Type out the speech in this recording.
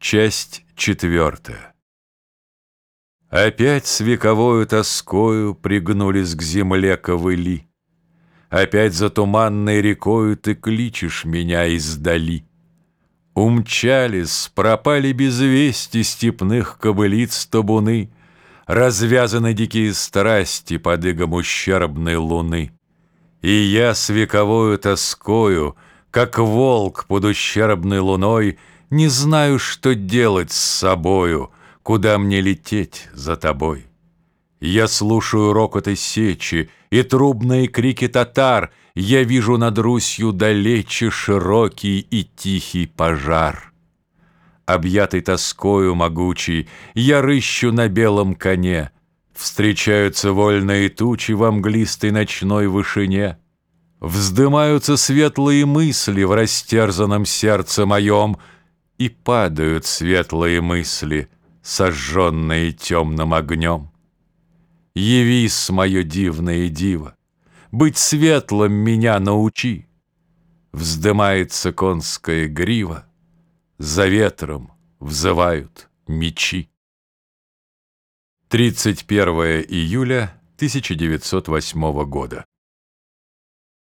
Часть четвертая. Опять с вековою тоскою Пригнулись к земле ковыли. Опять за туманной рекою Ты кличешь меня издали. Умчались, пропали без вести Степных кобылиц табуны, Развязаны дикие страсти Под игом ущербной луны. И я с вековою тоскою, Как волк под ущербной луной, Не знаю, что делать с собою, Куда мне лететь за тобой. Я слушаю рокоты сечи И трубные крики татар, Я вижу над Русью далече Широкий и тихий пожар. Объятый тоскою могучий, Я рыщу на белом коне — Встречаются вольные тучи во мглистой ночной вышине. Вздымаются светлые мысли в растерзанном сердце моем, И падают светлые мысли, сожженные темным огнем. Явись, мое дивное диво, быть светлым меня научи. Вздымается конская грива, за ветром взывают мечи. 31 июля 1908 года.